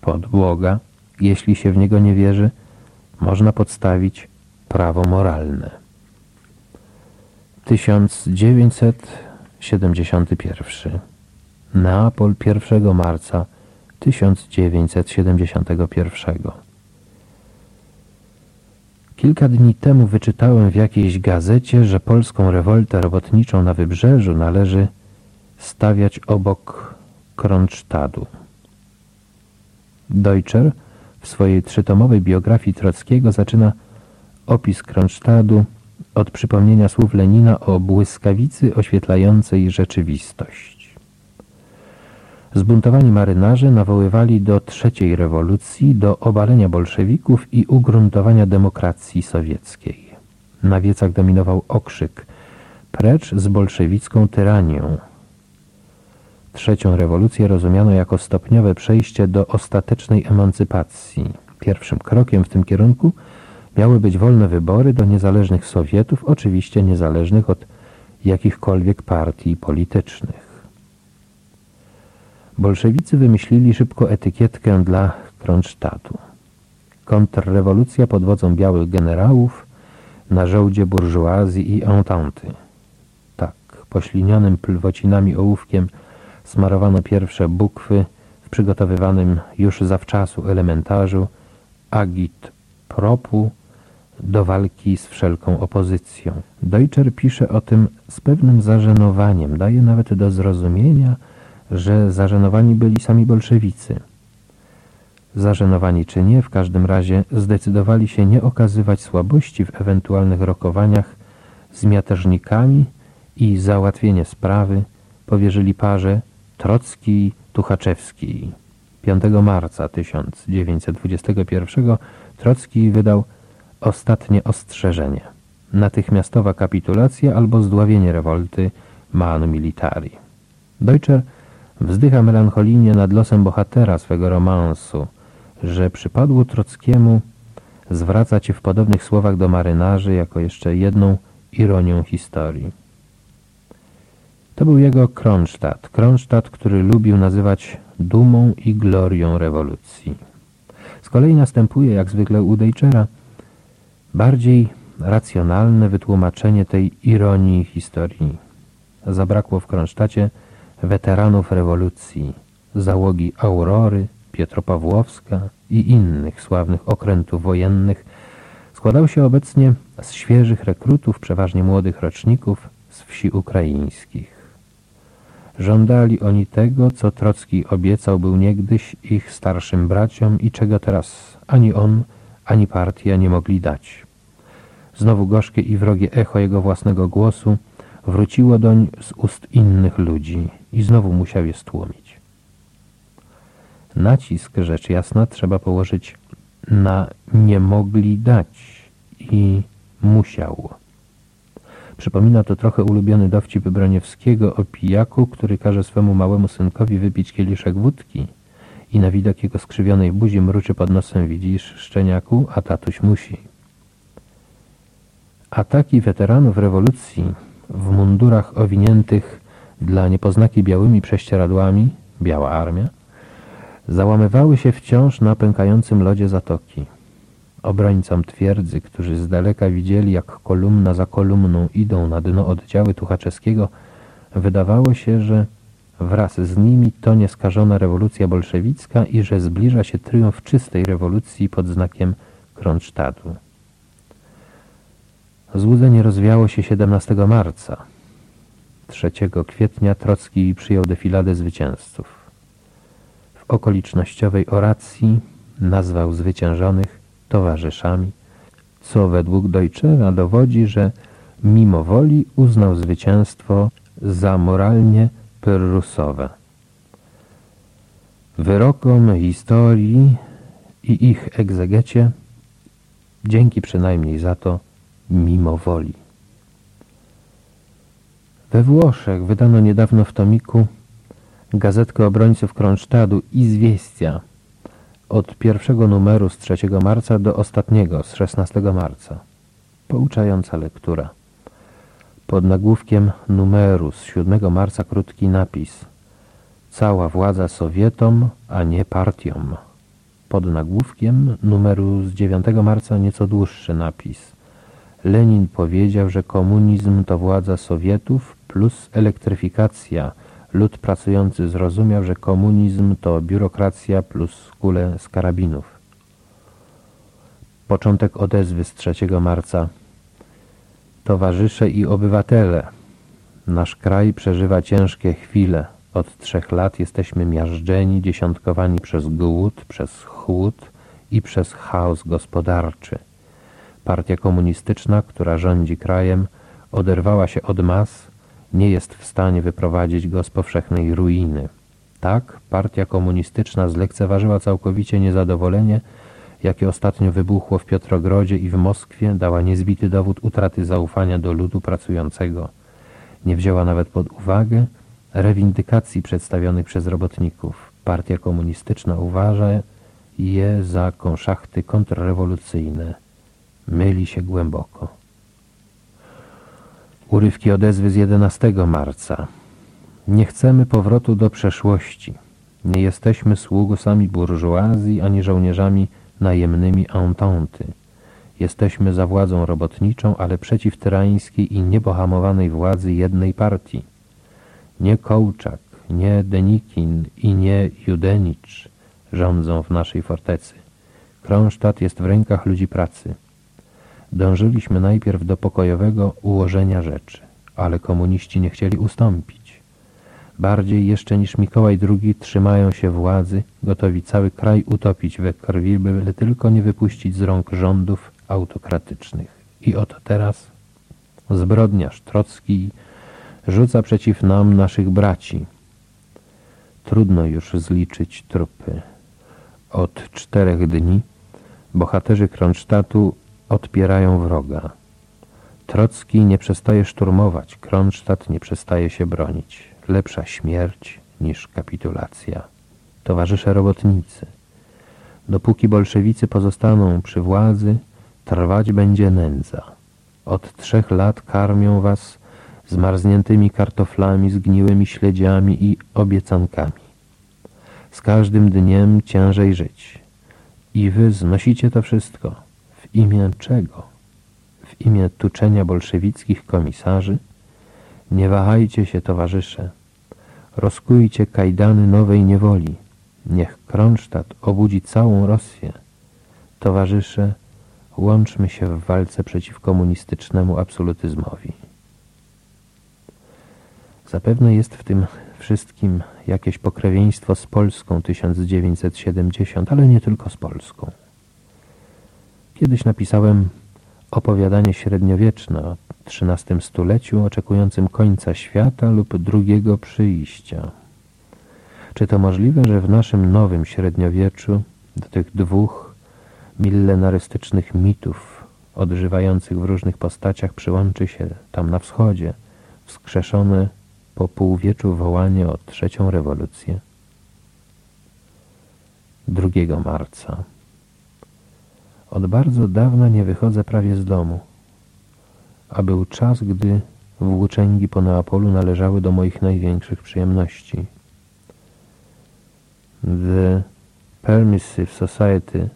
Pod Boga, jeśli się w Niego nie wierzy – można podstawić prawo moralne. 1971 Neapol 1 marca 1971 Kilka dni temu wyczytałem w jakiejś gazecie, że polską rewoltę robotniczą na wybrzeżu należy stawiać obok Kronstadtu. Deutscher w swojej trzytomowej biografii Trockiego zaczyna opis Kronstadtu od przypomnienia słów Lenina o błyskawicy oświetlającej rzeczywistość. Zbuntowani marynarze nawoływali do trzeciej rewolucji, do obalenia bolszewików i ugruntowania demokracji sowieckiej. Na wiecach dominował okrzyk precz z bolszewicką tyranią, Trzecią rewolucję rozumiano jako stopniowe przejście do ostatecznej emancypacji. Pierwszym krokiem w tym kierunku miały być wolne wybory do niezależnych Sowietów, oczywiście niezależnych od jakichkolwiek partii politycznych. Bolszewicy wymyślili szybko etykietkę dla Kronstadtu. Kontrrewolucja pod wodzą białych generałów na żołdzie burżuazji i ententy. Tak, poślinionym plwocinami ołówkiem smarowano pierwsze bukwy w przygotowywanym już zawczasu elementarzu agit propu do walki z wszelką opozycją. Deutscher pisze o tym z pewnym zażenowaniem, daje nawet do zrozumienia, że zażenowani byli sami bolszewicy. Zażenowani czy nie, w każdym razie zdecydowali się nie okazywać słabości w ewentualnych rokowaniach z miateżnikami i załatwienie sprawy powierzyli parze Trocki Tuchaczewski. 5 marca 1921 Trocki wydał ostatnie ostrzeżenie. Natychmiastowa kapitulacja albo zdławienie rewolty manu militari. Deutscher wzdycha melancholijnie nad losem bohatera swego romansu, że przypadło Trockiemu zwracać w podobnych słowach do marynarzy jako jeszcze jedną ironią historii. To był jego Kronstadt, Kronstadt, który lubił nazywać dumą i glorią rewolucji. Z kolei następuje, jak zwykle u Dejczera, bardziej racjonalne wytłumaczenie tej ironii historii. Zabrakło w Kronsztacie weteranów rewolucji, załogi Aurory, Pietropawłowska i innych sławnych okrętów wojennych, składał się obecnie z świeżych rekrutów, przeważnie młodych roczników z wsi ukraińskich. Żądali oni tego, co Trocki obiecał był niegdyś ich starszym braciom i czego teraz ani on, ani partia nie mogli dać. Znowu gorzkie i wrogie echo jego własnego głosu wróciło doń z ust innych ludzi i znowu musiał je stłumić. Nacisk, rzecz jasna, trzeba położyć na nie mogli dać i musiał. Przypomina to trochę ulubiony dowcip Broniewskiego o pijaku, który każe swemu małemu synkowi wypić kieliszek wódki i na widok jego skrzywionej buzi mruczy pod nosem widzisz, szczeniaku, a tatuś musi. Ataki weteranów rewolucji w mundurach owiniętych dla niepoznaki białymi prześcieradłami, biała armia, załamywały się wciąż na pękającym lodzie zatoki. Obrońcom twierdzy, którzy z daleka widzieli, jak kolumna za kolumną idą na dno oddziały Tuchaczeskiego, wydawało się, że wraz z nimi to nieskażona rewolucja bolszewicka i że zbliża się triumf czystej rewolucji pod znakiem Kronsztadu. Złudzenie rozwiało się 17 marca. 3 kwietnia Trocki przyjął defiladę zwycięzców. W okolicznościowej oracji nazwał zwyciężonych towarzyszami, co według Deutschera dowodzi, że mimo woli uznał zwycięstwo za moralnie pyrrusowe. Wyrokom historii i ich egzegecie dzięki przynajmniej za to mimo woli. We Włoszech wydano niedawno w tomiku gazetkę obrońców Kronsztadu Izwieścia od pierwszego numeru z 3 marca do ostatniego z 16 marca. Pouczająca lektura. Pod nagłówkiem numeru z 7 marca krótki napis Cała władza Sowietom, a nie partiom. Pod nagłówkiem numeru z 9 marca nieco dłuższy napis Lenin powiedział, że komunizm to władza Sowietów plus elektryfikacja. Lud pracujący zrozumiał, że komunizm to biurokracja plus kule z karabinów. Początek odezwy z 3 marca. Towarzysze i obywatele, nasz kraj przeżywa ciężkie chwile. Od trzech lat jesteśmy miażdżeni, dziesiątkowani przez głód, przez chłód i przez chaos gospodarczy. Partia komunistyczna, która rządzi krajem, oderwała się od mas, nie jest w stanie wyprowadzić go z powszechnej ruiny. Tak, partia komunistyczna zlekceważyła całkowicie niezadowolenie, jakie ostatnio wybuchło w Piotrogrodzie i w Moskwie, dała niezbity dowód utraty zaufania do ludu pracującego. Nie wzięła nawet pod uwagę rewindykacji przedstawionych przez robotników. Partia komunistyczna uważa je za konszachty kontrrewolucyjne myli się głęboko. Urywki odezwy z 11 marca. Nie chcemy powrotu do przeszłości. Nie jesteśmy sługusami burżuazji ani żołnierzami najemnymi ententy. Jesteśmy za władzą robotniczą, ale przeciw tyrańskiej i niepohamowanej władzy jednej partii. Nie Kołczak, nie Denikin i nie Judenicz rządzą w naszej fortecy. Kronsztat jest w rękach ludzi pracy. Dążyliśmy najpierw do pokojowego ułożenia rzeczy, ale komuniści nie chcieli ustąpić. Bardziej jeszcze niż Mikołaj II trzymają się władzy, gotowi cały kraj utopić we krwi, byle tylko nie wypuścić z rąk rządów autokratycznych. I oto teraz zbrodniarz Trocki rzuca przeciw nam naszych braci. Trudno już zliczyć trupy. Od czterech dni bohaterzy Kronsztatu odpierają wroga. Trocki nie przestaje szturmować, Kronstadt nie przestaje się bronić. Lepsza śmierć niż kapitulacja. Towarzysze robotnicy. Dopóki bolszewicy pozostaną przy władzy, trwać będzie nędza. Od trzech lat karmią was zmarzniętymi kartoflami, zgniłymi śledziami i obiecankami. Z każdym dniem ciężej żyć. I wy znosicie to wszystko. W imię czego? W imię tuczenia bolszewickich komisarzy? Nie wahajcie się, towarzysze. Rozkujcie kajdany nowej niewoli. Niech Kronstadt obudzi całą Rosję. Towarzysze, łączmy się w walce przeciw komunistycznemu absolutyzmowi. Zapewne jest w tym wszystkim jakieś pokrewieństwo z Polską 1970, ale nie tylko z Polską. Kiedyś napisałem opowiadanie średniowieczne o XIII stuleciu oczekującym końca świata lub drugiego przyjścia. Czy to możliwe, że w naszym nowym średniowieczu do tych dwóch millenarystycznych mitów odżywających w różnych postaciach przyłączy się tam na wschodzie wskrzeszone po półwieczu wołanie o trzecią rewolucję? 2 marca Od bardzo dawna nie wychodzę prawie z domu, a był czas, gdy włóczęgi po Neapolu należały do moich największych przyjemności. The Permissive Society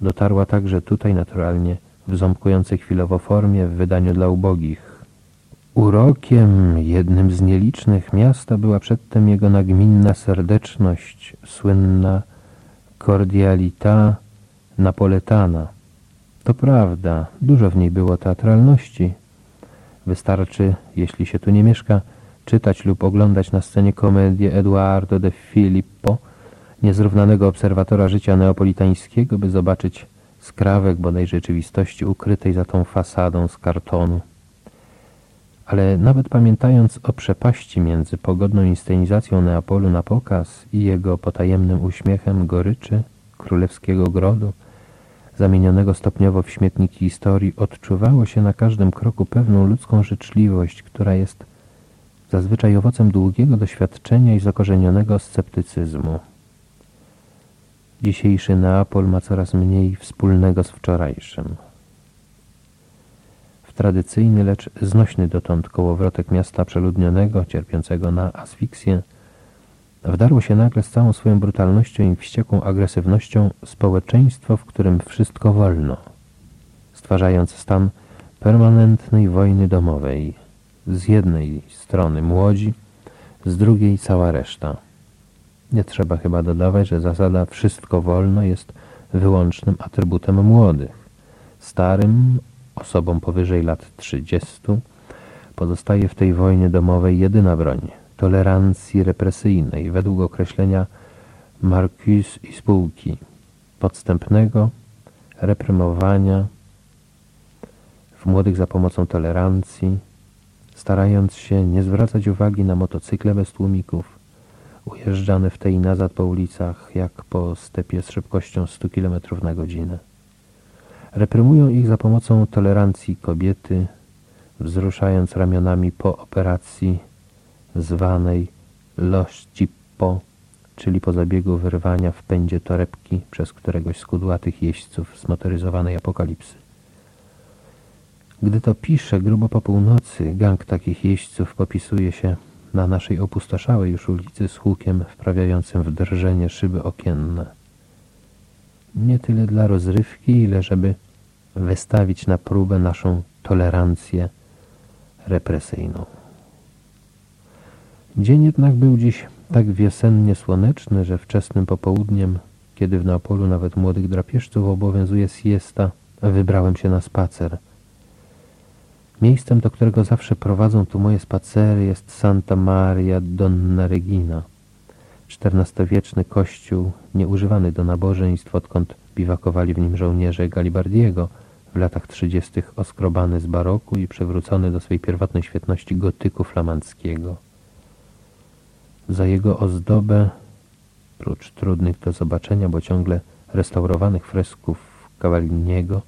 dotarła także tutaj naturalnie w ząbkującej chwilowo formie w wydaniu dla ubogich. Urokiem jednym z nielicznych miasta była przedtem jego nagminna serdeczność, słynna cordialita napoletana. To prawda, dużo w niej było teatralności. Wystarczy, jeśli się tu nie mieszka, czytać lub oglądać na scenie komedię Eduardo de Filippo, niezrównanego obserwatora życia neapolitańskiego, by zobaczyć skrawek bodaj rzeczywistości ukrytej za tą fasadą z kartonu. Ale nawet pamiętając o przepaści między pogodną inscenizacją Neapolu na pokaz i jego potajemnym uśmiechem goryczy królewskiego grodu, zamienionego stopniowo w śmietnik historii, odczuwało się na każdym kroku pewną ludzką życzliwość, która jest zazwyczaj owocem długiego doświadczenia i zakorzenionego sceptycyzmu. Dzisiejszy Neapol ma coraz mniej wspólnego z wczorajszym. W tradycyjny, lecz znośny dotąd kołowrotek miasta przeludnionego, cierpiącego na asfiksję, wdarło się nagle z całą swoją brutalnością i wściekłą agresywnością społeczeństwo, w którym wszystko wolno, stwarzając stan permanentnej wojny domowej. Z jednej strony młodzi, z drugiej cała reszta. Nie trzeba chyba dodawać, że zasada wszystko wolno jest wyłącznym atrybutem młodych. Starym, osobom powyżej lat 30, pozostaje w tej wojnie domowej jedyna broń tolerancji represyjnej według określenia Marcuse i spółki podstępnego reprymowania w młodych za pomocą tolerancji, starając się nie zwracać uwagi na motocykle bez tłumików, ujeżdżane w tej i nazad po ulicach, jak po stepie z szybkością 100 km na godzinę. Reprymują ich za pomocą tolerancji kobiety, wzruszając ramionami po operacji zwanej lościppo, czyli po zabiegu wyrwania w pędzie torebki przez któregoś z kudłatych jeźdźców zmotoryzowanej apokalipsy. Gdy to pisze, grubo po północy, gang takich jeźdźców popisuje się na naszej opustoszałej już ulicy z hukiem wprawiającym w drżenie szyby okienne. Nie tyle dla rozrywki, ile żeby wystawić na próbę naszą tolerancję represyjną. Dzień jednak był dziś tak wiosennie słoneczny, że wczesnym popołudniem, kiedy w Neapolu nawet młodych drapieżców obowiązuje siesta, wybrałem się na spacer – Miejscem, do którego zawsze prowadzą tu moje spacery jest Santa Maria Donna Regina, XIV-wieczny kościół nieużywany do nabożeństw, odkąd biwakowali w nim żołnierze Galibardiego, w latach trzydziestych oskrobany z baroku i przywrócony do swej pierwotnej świetności gotyku flamandzkiego. Za jego ozdobę, prócz trudnych do zobaczenia, bo ciągle restaurowanych fresków Cavalliniego,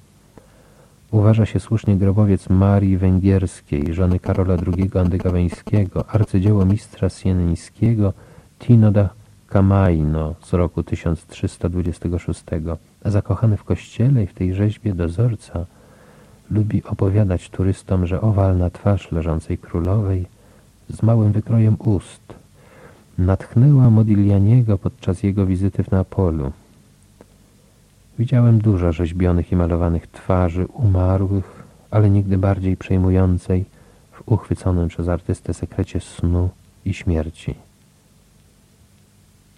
Uważa się słusznie grobowiec Marii Węgierskiej, żony Karola II Andygaweńskiego, arcydzieło mistrza sieneńskiego Tino da Camaino z roku 1326. Zakochany w kościele i w tej rzeźbie dozorca lubi opowiadać turystom, że owalna twarz leżącej królowej z małym wykrojem ust natchnęła Modiglianiego podczas jego wizyty w Neapolu. Widziałem dużo rzeźbionych i malowanych twarzy umarłych, ale nigdy bardziej przejmującej w uchwyconym przez artystę sekrecie snu i śmierci.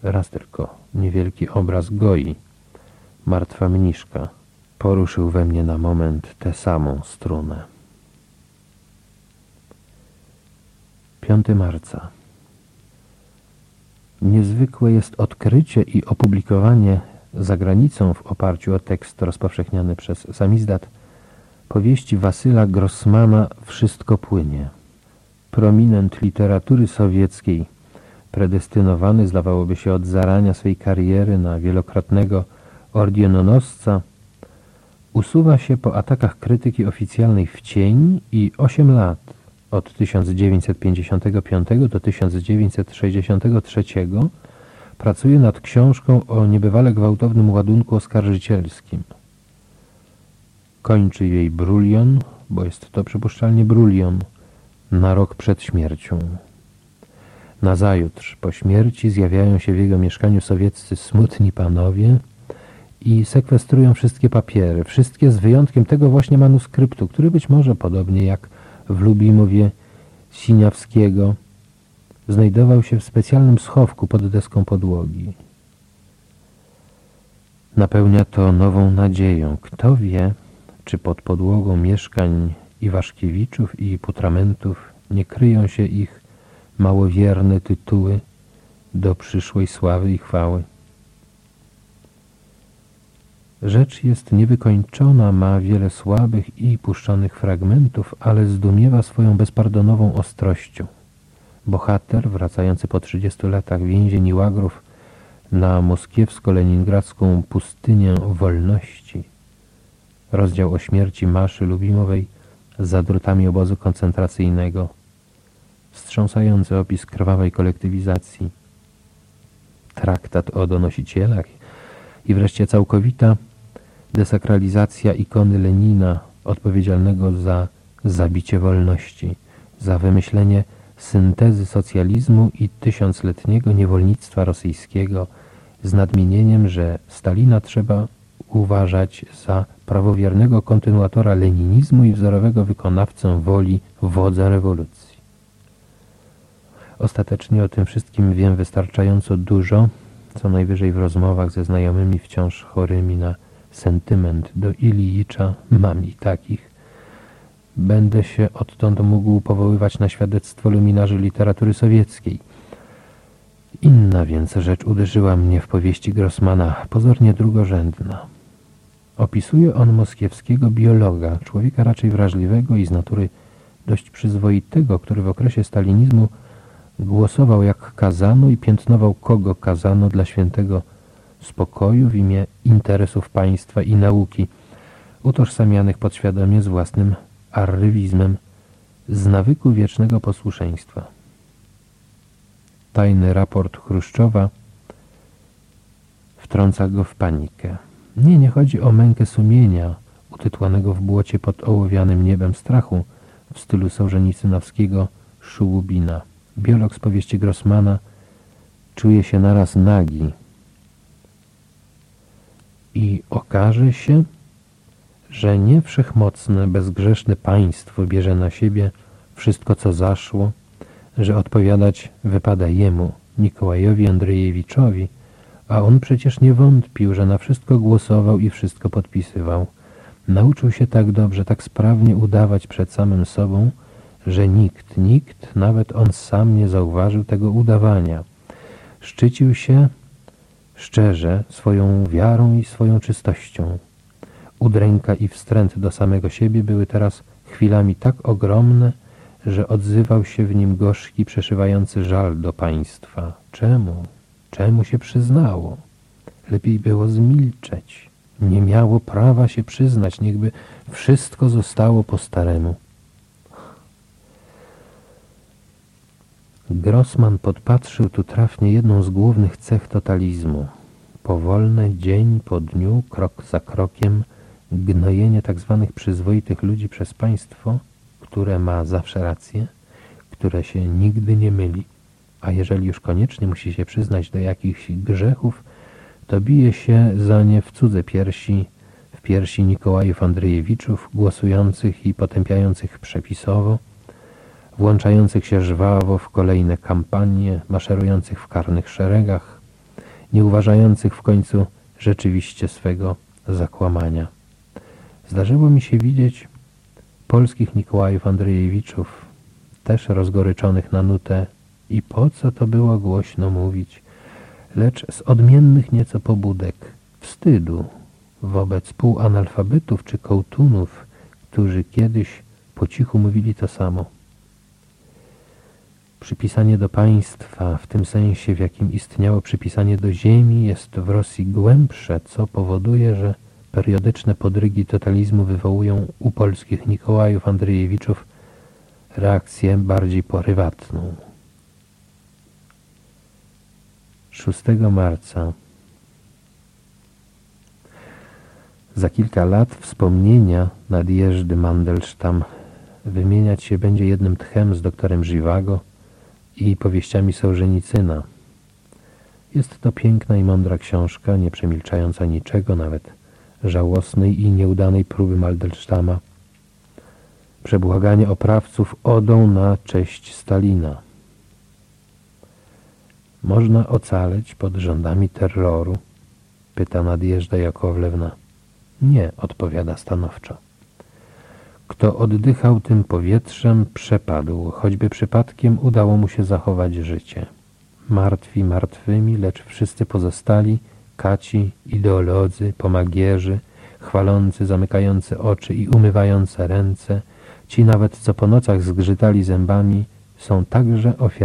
Raz tylko niewielki obraz Goi, martwa mniszka, poruszył we mnie na moment tę samą strunę. 5 marca Niezwykłe jest odkrycie i opublikowanie za granicą w oparciu o tekst rozpowszechniany przez samizdat powieści Wasyla Grossmana Wszystko płynie. Prominent literatury sowieckiej, predestynowany zdawałoby się od zarania swej kariery na wielokrotnego ordiononosca, usuwa się po atakach krytyki oficjalnej w cień i 8 lat od 1955 do 1963 pracuje nad książką o niebywale gwałtownym ładunku oskarżycielskim. Kończy jej brulion, bo jest to przypuszczalnie brulion, na rok przed śmiercią. Nazajutrz po śmierci zjawiają się w jego mieszkaniu sowieccy smutni panowie i sekwestrują wszystkie papiery, wszystkie z wyjątkiem tego właśnie manuskryptu, który być może podobnie jak w Lubimowie Siniawskiego znajdował się w specjalnym schowku pod deską podłogi. Napełnia to nową nadzieją. Kto wie, czy pod podłogą mieszkań Iwaszkiewiczów i Putramentów nie kryją się ich małowierne tytuły do przyszłej sławy i chwały. Rzecz jest niewykończona, ma wiele słabych i puszczonych fragmentów, ale zdumiewa swoją bezpardonową ostrością. Bohater, wracający po 30 latach więzień i łagrów na moskiewsko-leningradzką pustynię wolności, rozdział o śmierci Maszy Lubimowej za drutami obozu koncentracyjnego, wstrząsający opis krwawej kolektywizacji, traktat o donosicielach. I wreszcie całkowita desakralizacja ikony Lenina, odpowiedzialnego za zabicie wolności, za wymyślenie syntezy socjalizmu i tysiącletniego niewolnictwa rosyjskiego z nadmienieniem, że Stalina trzeba uważać za prawowiernego kontynuatora leninizmu i wzorowego wykonawcę woli wodza rewolucji. Ostatecznie o tym wszystkim wiem wystarczająco dużo, co najwyżej w rozmowach ze znajomymi wciąż chorymi na sentyment do Ilijicza, mam i takich. Będę się odtąd mógł powoływać na świadectwo luminarzy literatury sowieckiej. Inna więc rzecz uderzyła mnie w powieści Grossmana, pozornie drugorzędna. Opisuje on moskiewskiego biologa, człowieka raczej wrażliwego i z natury dość przyzwoitego, który w okresie stalinizmu głosował jak kazano i piętnował kogo kazano dla świętego spokoju w imię interesów państwa i nauki, utożsamianych podświadomie z własnym arrywizmem, z nawyku wiecznego posłuszeństwa. Tajny raport Chruszczowa wtrąca go w panikę. Nie, nie chodzi o mękę sumienia, utytłanego w błocie pod ołowianym niebem strachu w stylu Sołżenicynowskiego Szułubina. Biolog z powieści Grossmana czuje się naraz nagi, i okaże się, że nie wszechmocne, bezgrzeszne państwo bierze na siebie wszystko, co zaszło, że odpowiadać wypada jemu, Nikołajowi Andrzejewiczowi, a on przecież nie wątpił, że na wszystko głosował i wszystko podpisywał. Nauczył się tak dobrze, tak sprawnie udawać przed samym sobą, że nikt, nikt, nawet on sam nie zauważył tego udawania. Szczycił się szczerze swoją wiarą i swoją czystością. Udręka i wstręt do samego siebie były teraz chwilami tak ogromne, że odzywał się w nim gorzki, przeszywający żal do państwa. Czemu? Czemu się przyznało? Lepiej było zmilczeć. Nie miało prawa się przyznać, niechby wszystko zostało po staremu. Grossman podpatrzył tu trafnie jedną z głównych cech totalizmu. Powolne, dzień po dniu, krok za krokiem, gnojenie tzw. Tak przyzwoitych ludzi przez państwo, które ma zawsze rację, które się nigdy nie myli, a jeżeli już koniecznie musi się przyznać do jakichś grzechów, to bije się za nie w cudze piersi, w piersi Nikołajów Andrzejewiczów, głosujących i potępiających przepisowo, włączających się żwawo w kolejne kampanie, maszerujących w karnych szeregach, nie uważających w końcu rzeczywiście swego zakłamania. Zdarzyło mi się widzieć polskich Nikołajów Andrzejewiczów, też rozgoryczonych na nutę i po co to było głośno mówić, lecz z odmiennych nieco pobudek, wstydu wobec półanalfabetów czy kołtunów, którzy kiedyś po cichu mówili to samo. Przypisanie do państwa, w tym sensie, w jakim istniało przypisanie do ziemi, jest w Rosji głębsze, co powoduje, że periodyczne podrygi totalizmu wywołują u polskich Nikołajów Andrzejewiczów reakcję bardziej porywatną. 6 marca Za kilka lat wspomnienia nadjeżdy Mandelstam wymieniać się będzie jednym tchem z doktorem Żywago i powieściami Sołżenicyna. Jest to piękna i mądra książka, nie przemilczająca niczego, nawet żałosnej i nieudanej próby Mandelstama. Przebłaganie oprawców odą na cześć Stalina. Można ocaleć pod rządami terroru? Pyta Nadjeżda Jakowlewna. Nie, odpowiada stanowczo. Kto oddychał tym powietrzem, przepadł, choćby przypadkiem udało mu się zachować życie. Martwi martwymi, lecz wszyscy pozostali, kaci, ideolodzy, pomagierzy, chwalący, zamykający oczy i umywające ręce, ci nawet co po nocach zgrzytali zębami, są także ofiarami